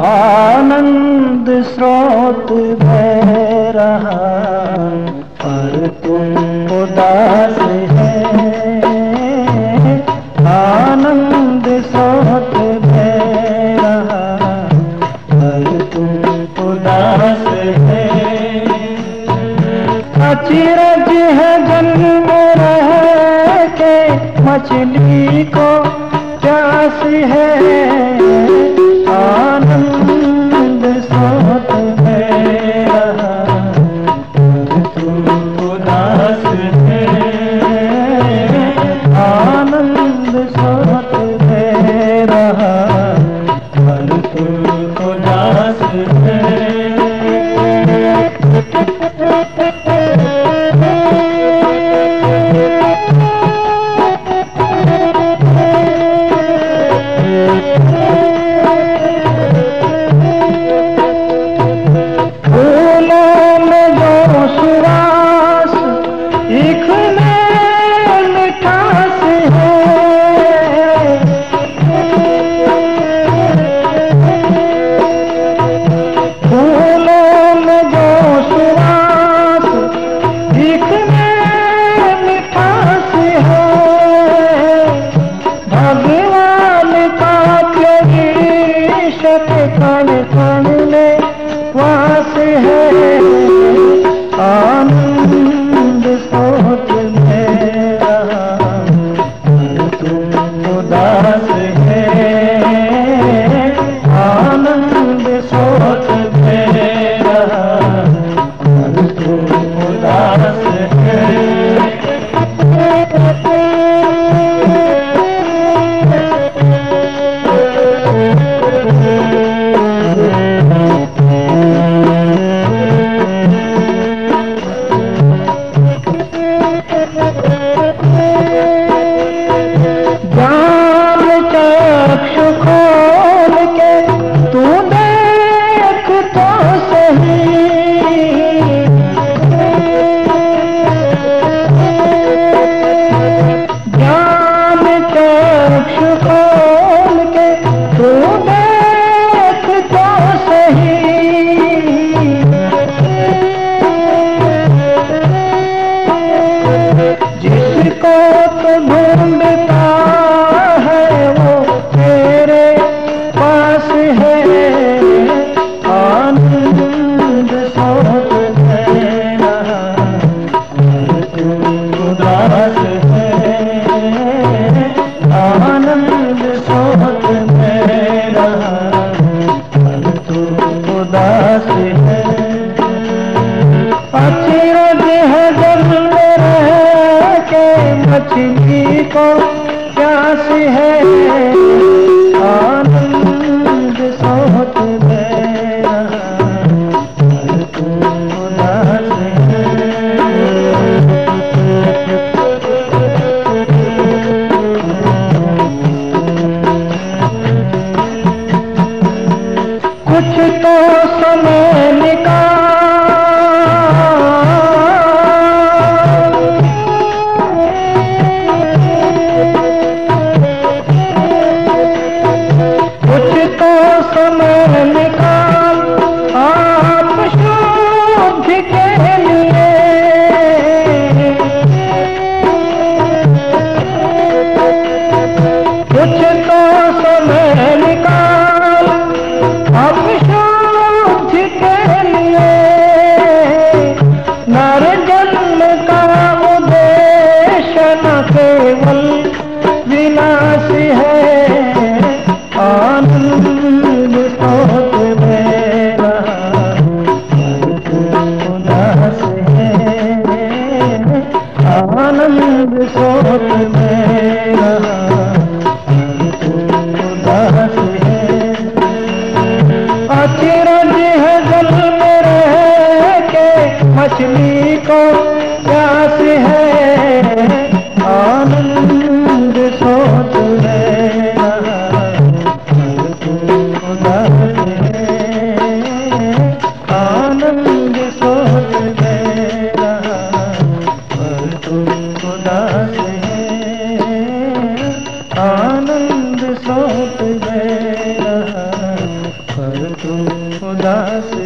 आनंद स्रोत बह रहा, पर तुम उदास है। आनंद स्रोत बह रहा, पर तुम उदास है। अचिरज है जन्म रह के मछली को प्यास है। Yeah. पर को प्यास है। आनंद सोच कुछ तो समय निकाल किसके कुछ तो समय निकाल अब शोध नर जन्म का साथ दे रहा पर तुम उदास